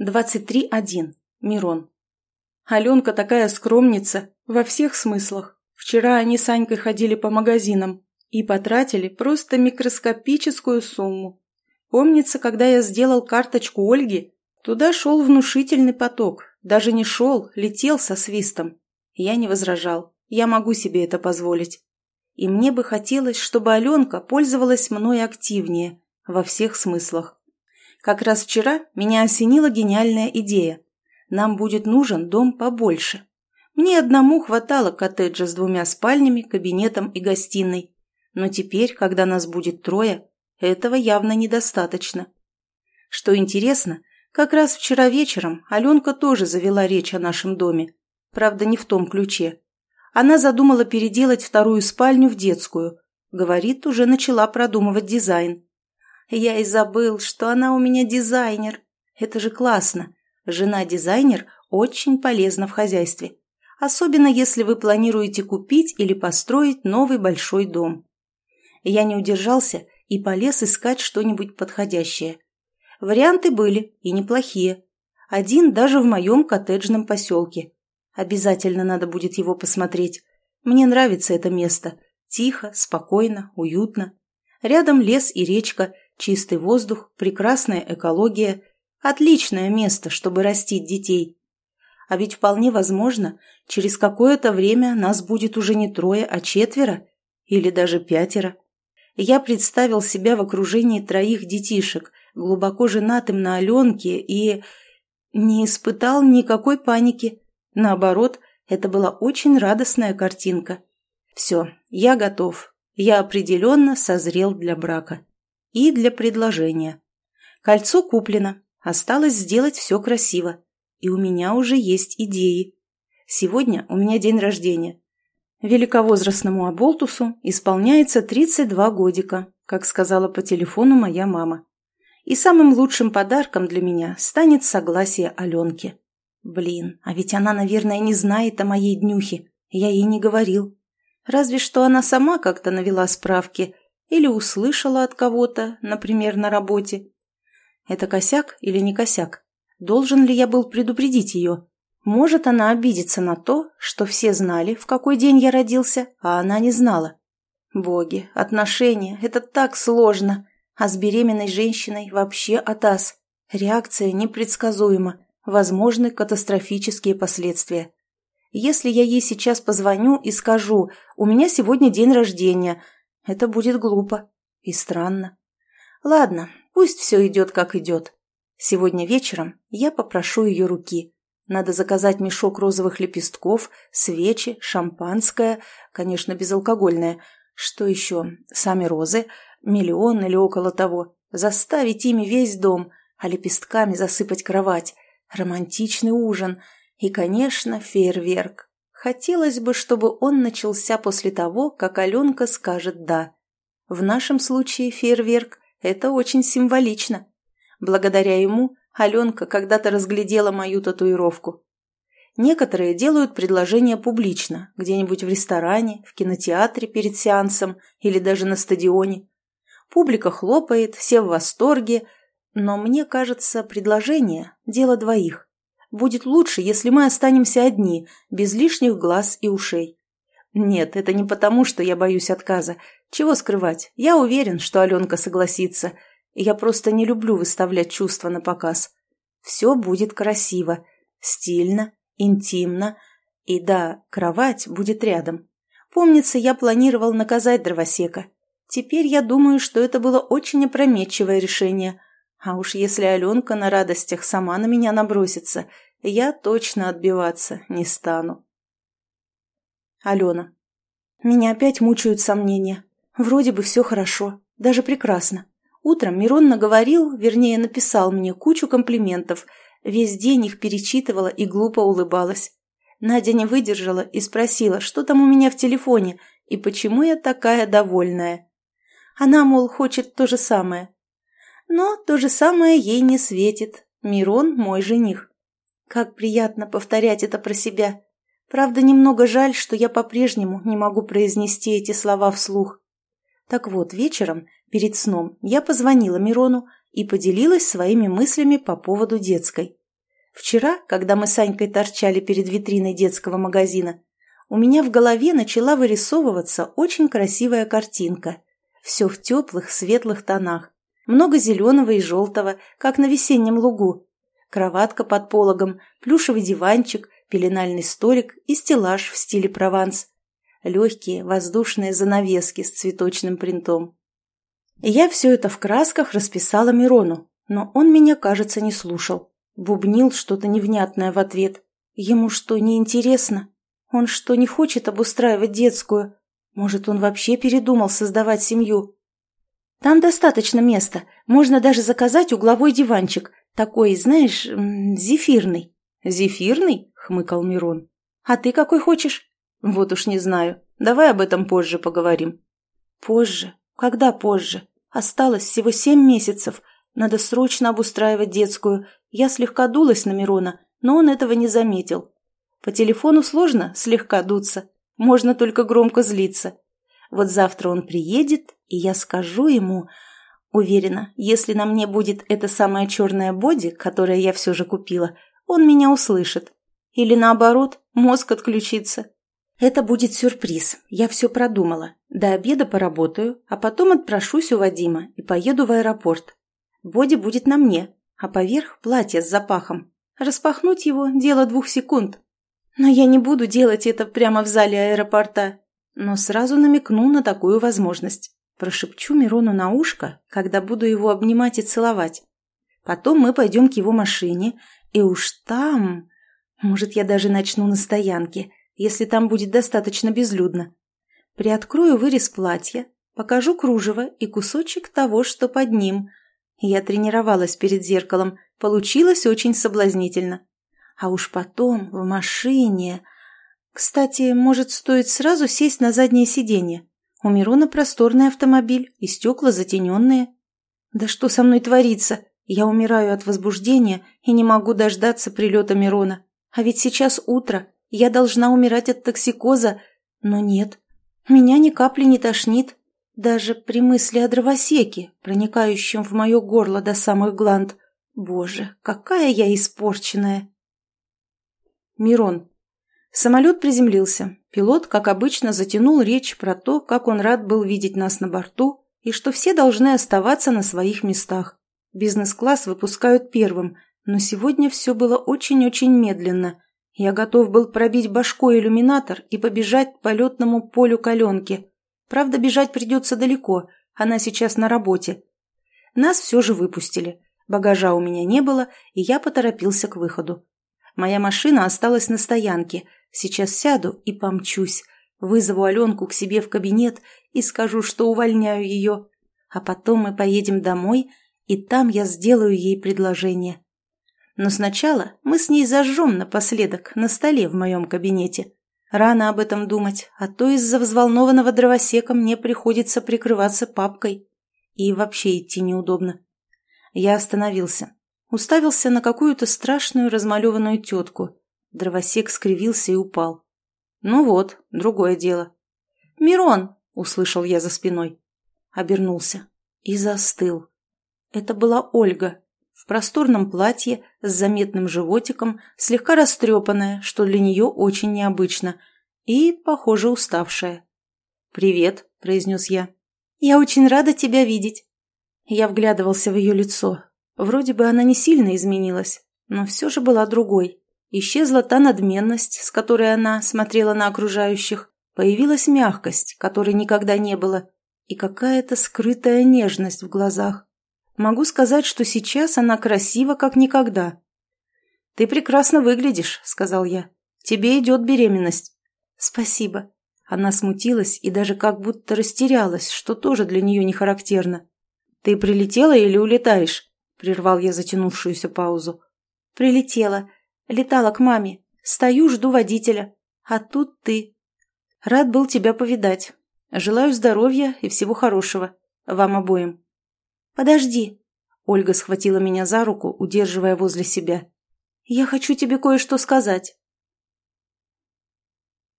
23.1. Мирон. Аленка такая скромница во всех смыслах. Вчера они с Анькой ходили по магазинам и потратили просто микроскопическую сумму. Помнится, когда я сделал карточку Ольги, туда шел внушительный поток. Даже не шел, летел со свистом. Я не возражал. Я могу себе это позволить. И мне бы хотелось, чтобы Аленка пользовалась мной активнее, во всех смыслах. Как раз вчера меня осенила гениальная идея. Нам будет нужен дом побольше. Мне одному хватало коттеджа с двумя спальнями, кабинетом и гостиной. Но теперь, когда нас будет трое, этого явно недостаточно. Что интересно, как раз вчера вечером Аленка тоже завела речь о нашем доме. Правда, не в том ключе. Она задумала переделать вторую спальню в детскую. Говорит, уже начала продумывать дизайн. Я и забыл, что она у меня дизайнер. Это же классно. Жена-дизайнер очень полезна в хозяйстве. Особенно если вы планируете купить или построить новый большой дом. Я не удержался и полез искать что-нибудь подходящее. Варианты были, и неплохие. Один даже в моем коттеджном поселке. Обязательно надо будет его посмотреть. Мне нравится это место. Тихо, спокойно, уютно. Рядом лес и речка – Чистый воздух, прекрасная экология – отличное место, чтобы растить детей. А ведь вполне возможно, через какое-то время нас будет уже не трое, а четверо или даже пятеро. Я представил себя в окружении троих детишек, глубоко женатым на Аленке, и не испытал никакой паники. Наоборот, это была очень радостная картинка. Все, я готов. Я определенно созрел для брака и для предложения. Кольцо куплено, осталось сделать все красиво. И у меня уже есть идеи. Сегодня у меня день рождения. Великовозрастному Аболтусу исполняется 32 годика, как сказала по телефону моя мама. И самым лучшим подарком для меня станет согласие Аленки. Блин, а ведь она, наверное, не знает о моей днюхе. Я ей не говорил. Разве что она сама как-то навела справки – или услышала от кого-то, например, на работе. Это косяк или не косяк? Должен ли я был предупредить ее? Может, она обидится на то, что все знали, в какой день я родился, а она не знала. Боги, отношения – это так сложно. А с беременной женщиной вообще атас. Реакция непредсказуема. Возможны катастрофические последствия. Если я ей сейчас позвоню и скажу «У меня сегодня день рождения», это будет глупо и странно. Ладно, пусть все идет, как идет. Сегодня вечером я попрошу ее руки. Надо заказать мешок розовых лепестков, свечи, шампанское, конечно, безалкогольное. Что еще? Сами розы, миллион или около того. Заставить ими весь дом, а лепестками засыпать кровать. Романтичный ужин и, конечно, фейерверк. Хотелось бы, чтобы он начался после того, как Аленка скажет «да». В нашем случае фейерверк – это очень символично. Благодаря ему Аленка когда-то разглядела мою татуировку. Некоторые делают предложение публично, где-нибудь в ресторане, в кинотеатре перед сеансом или даже на стадионе. Публика хлопает, все в восторге, но мне кажется, предложение – дело двоих. Будет лучше, если мы останемся одни, без лишних глаз и ушей. Нет, это не потому, что я боюсь отказа. Чего скрывать? Я уверен, что Аленка согласится. Я просто не люблю выставлять чувства на показ. Все будет красиво, стильно, интимно. И да, кровать будет рядом. Помнится, я планировал наказать дровосека. Теперь я думаю, что это было очень опрометчивое решение – а уж если Аленка на радостях сама на меня набросится, я точно отбиваться не стану. Алена. Меня опять мучают сомнения. Вроде бы все хорошо, даже прекрасно. Утром Мирон наговорил, вернее написал мне кучу комплиментов. Весь день их перечитывала и глупо улыбалась. Надя не выдержала и спросила, что там у меня в телефоне и почему я такая довольная. Она, мол, хочет то же самое, но то же самое ей не светит. Мирон мой жених. Как приятно повторять это про себя. Правда, немного жаль, что я по-прежнему не могу произнести эти слова вслух. Так вот, вечером, перед сном, я позвонила Мирону и поделилась своими мыслями по поводу детской. Вчера, когда мы с Анькой торчали перед витриной детского магазина, у меня в голове начала вырисовываться очень красивая картинка. Все в теплых, светлых тонах. Много зеленого и желтого, как на весеннем лугу. Кроватка под пологом, плюшевый диванчик, пеленальный столик и стеллаж в стиле Прованс. Легкие воздушные занавески с цветочным принтом. Я все это в красках расписала Мирону, но он меня, кажется, не слушал. Бубнил что-то невнятное в ответ. Ему что, не интересно? Он что, не хочет обустраивать детскую? Может, он вообще передумал создавать семью? Там достаточно места. Можно даже заказать угловой диванчик. Такой, знаешь, зефирный. Зефирный? Хмыкал Мирон. А ты какой хочешь? Вот уж не знаю. Давай об этом позже поговорим. Позже? Когда позже? Осталось всего семь месяцев. Надо срочно обустраивать детскую. Я слегка дулась на Мирона, но он этого не заметил. По телефону сложно слегка дуться. Можно только громко злиться. Вот завтра он приедет, и я скажу ему... Уверена, если на мне будет эта самая черная боди, которое я все же купила, он меня услышит. Или наоборот, мозг отключится. Это будет сюрприз. Я все продумала. До обеда поработаю, а потом отпрошусь у Вадима и поеду в аэропорт. Боди будет на мне, а поверх платье с запахом. Распахнуть его – дело двух секунд. Но я не буду делать это прямо в зале аэропорта. Но сразу намекну на такую возможность. Прошепчу Мирону на ушко, когда буду его обнимать и целовать. Потом мы пойдем к его машине, и уж там... Может, я даже начну на стоянке, если там будет достаточно безлюдно. Приоткрою вырез платья, покажу кружево и кусочек того, что под ним. Я тренировалась перед зеркалом, получилось очень соблазнительно. А уж потом в машине... Кстати, может, стоит сразу сесть на заднее сиденье? У Мирона просторный автомобиль и стекла затененные. Да что со мной творится? Я умираю от возбуждения и не могу дождаться прилета Мирона. А ведь сейчас утро, я должна умирать от токсикоза, но нет. Меня ни капли не тошнит, даже при мысли о дровосеке, проникающем в мое горло до самых гланд. Боже, какая я испорченная! Мирон. Самолет приземлился. Пилот, как обычно, затянул речь про то, как он рад был видеть нас на борту и что все должны оставаться на своих местах. Бизнес-класс выпускают первым, но сегодня все было очень-очень медленно. Я готов был пробить башкой иллюминатор и побежать к полетному полю каленки. Правда, бежать придется далеко, она сейчас на работе. Нас все же выпустили. Багажа у меня не было, и я поторопился к выходу. Моя машина осталась на стоянке. Сейчас сяду и помчусь. Вызову Аленку к себе в кабинет и скажу, что увольняю ее. А потом мы поедем домой, и там я сделаю ей предложение. Но сначала мы с ней зажжем напоследок на столе в моем кабинете. Рано об этом думать, а то из-за взволнованного дровосека мне приходится прикрываться папкой. И вообще идти неудобно. Я остановился. Уставился на какую-то страшную размалеванную тетку. Дровосек скривился и упал. Ну вот, другое дело. «Мирон!» — услышал я за спиной. Обернулся и застыл. Это была Ольга. В просторном платье, с заметным животиком, слегка растрепанная, что для нее очень необычно, и, похоже, уставшая. «Привет», — произнес я. «Я очень рада тебя видеть». Я вглядывался в ее лицо, Вроде бы она не сильно изменилась, но все же была другой. Исчезла та надменность, с которой она смотрела на окружающих. Появилась мягкость, которой никогда не было, и какая-то скрытая нежность в глазах. Могу сказать, что сейчас она красива, как никогда. «Ты прекрасно выглядишь», — сказал я. «Тебе идет беременность». «Спасибо». Она смутилась и даже как будто растерялась, что тоже для нее не характерно. «Ты прилетела или улетаешь?» Прервал я затянувшуюся паузу. «Прилетела. Летала к маме. Стою, жду водителя. А тут ты. Рад был тебя повидать. Желаю здоровья и всего хорошего. Вам обоим». «Подожди». Ольга схватила меня за руку, удерживая возле себя. «Я хочу тебе кое-что сказать».